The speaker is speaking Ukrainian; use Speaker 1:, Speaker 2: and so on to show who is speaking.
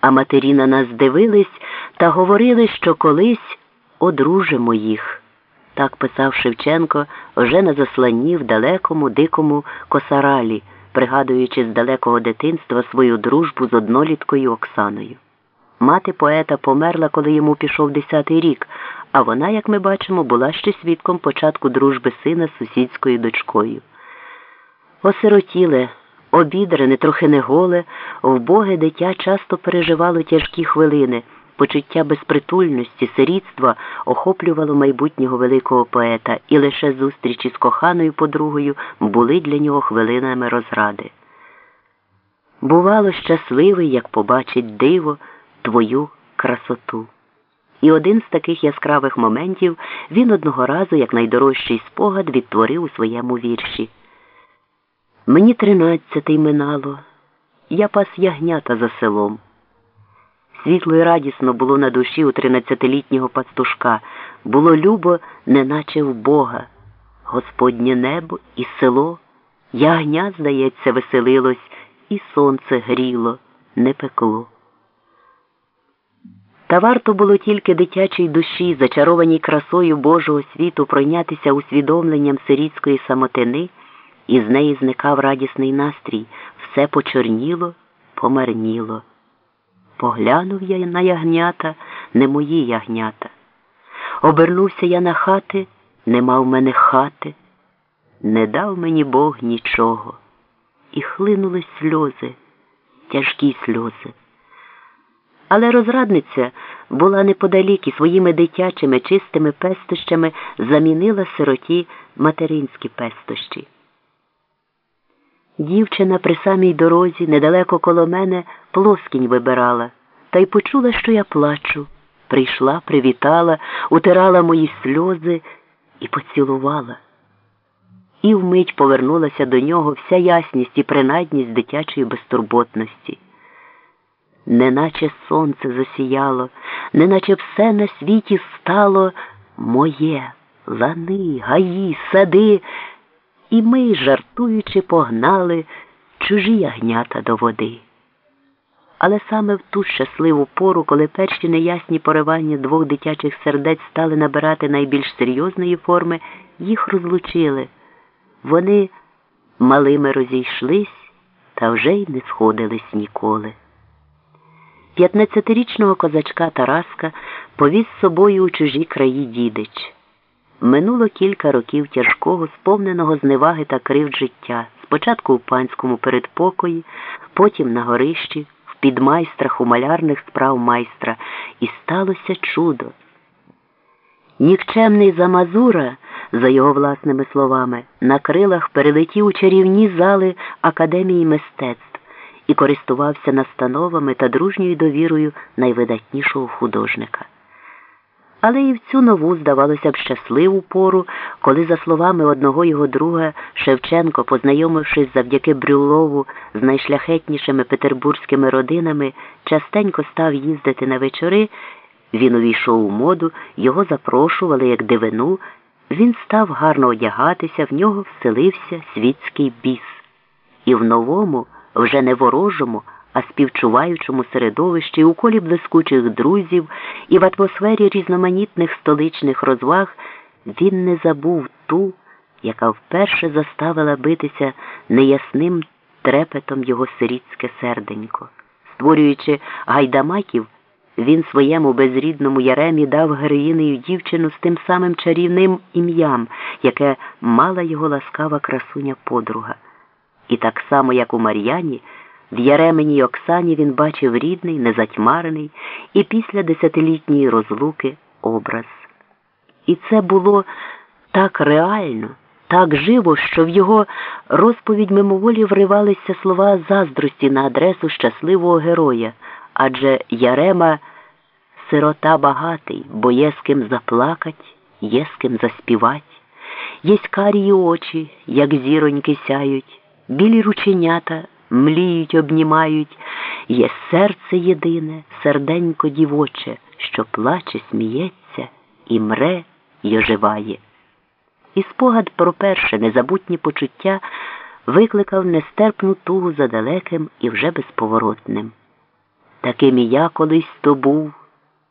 Speaker 1: А матері на нас дивились та говорили, що колись одружимо їх. Так писав Шевченко вже на засланні в далекому дикому косаралі, пригадуючи з далекого дитинства свою дружбу з одноліткою Оксаною. Мати поета померла, коли йому пішов десятий рік, а вона, як ми бачимо, була ще свідком початку дружби сина з сусідською дочкою. Осиротіле, обідрене, трохи неголе, вбоге дитя часто переживало тяжкі хвилини. Почуття безпритульності, сирітства охоплювало майбутнього великого поета, і лише зустрічі з коханою подругою були для нього хвилинами розради. Бувало, щасливий, як побачить диво, твою красоту. І один з таких яскравих моментів він одного разу, як найдорожчий спогад, відтворив у своєму вірші. Мені тринадцятий минало, я пас ягнята за селом. Світло і радісно було на душі у тринадцятилітнього пастушка, було любо, неначе в Бога. Господнє небо і село, ягня, здається, веселилось, і сонце гріло, не пекло. Та варто було тільки дитячій душі, зачарованій красою Божого світу, пройнятися усвідомленням сирітської самотини, і з неї зникав радісний настрій, все почорніло, помарніло. Поглянув я на ягнята, не мої ягнята. Обернувся я на хати, нема в мене хати, не дав мені Бог нічого. І хлинули сльози, тяжкі сльози. Але розрадниця була неподалік і своїми дитячими чистими пестощами замінила сироті материнські пестощі. Дівчина при самій дорозі, недалеко коло мене, плоскінь вибирала, та й почула, що я плачу. Прийшла, привітала, утирала мої сльози і поцілувала. І вмить повернулася до нього вся ясність і принадність дитячої безтурботності. Неначе сонце засіяло, неначе все на світі стало моє, лани, гаї, сади. І ми, жартуючи, погнали чужі ягнята до води. Але саме в ту щасливу пору, коли перші неясні поривання двох дитячих сердець стали набирати найбільш серйозної форми, їх розлучили. Вони малими розійшлись та вже й не сходились ніколи. П'ятнадцятирічного козачка Тараска повіз з собою у чужі краї дідич. Минуло кілька років тяжкого, сповненого зневаги та кривд життя, спочатку у панському передпокої, потім на горищі, в підмайстрах у малярних справ майстра, і сталося чудо. Нікчемний Замазура, за його власними словами, на крилах перелетів у чарівні зали Академії мистецтв і користувався настановами та дружньою довірою найвидатнішого художника. Але і в цю нову, здавалося б, щасливу пору, коли, за словами одного його друга, Шевченко, познайомившись завдяки Брюлову з найшляхетнішими петербурзькими родинами, частенько став їздити на вечори, він увійшов у моду, його запрошували як дивину, він став гарно одягатися, в нього вселився світський біс. І в новому, вже не ворожому, а співчуваючому середовищі у колі блискучих друзів і в атмосфері різноманітних столичних розваг він не забув ту, яка вперше заставила битися неясним трепетом його сирітське серденько. Створюючи гайдамаків, він своєму безрідному Яремі дав героїнею дівчину з тим самим чарівним ім'ям, яке мала його ласкава красуня подруга. І так само, як у Мар'яні, в Яременій Оксані він бачив рідний, незатьмарений і після десятилітньої розлуки образ. І це було так реально, так живо, що в його розповідь мимоволі вривалися слова заздрості на адресу щасливого героя, адже Ярема сирота багатий, бо є з ким заплакать, є з ким заспівать, єсть карії очі, як зіроньки сяють, білі рученята мліють, обнімають, є серце єдине, серденько дівоче, що плаче, сміється і мре й оживає. І спогад про перше незабутнє почуття викликав нестерпну тугу за далеким і вже безповоротним. Таким і я колись то був.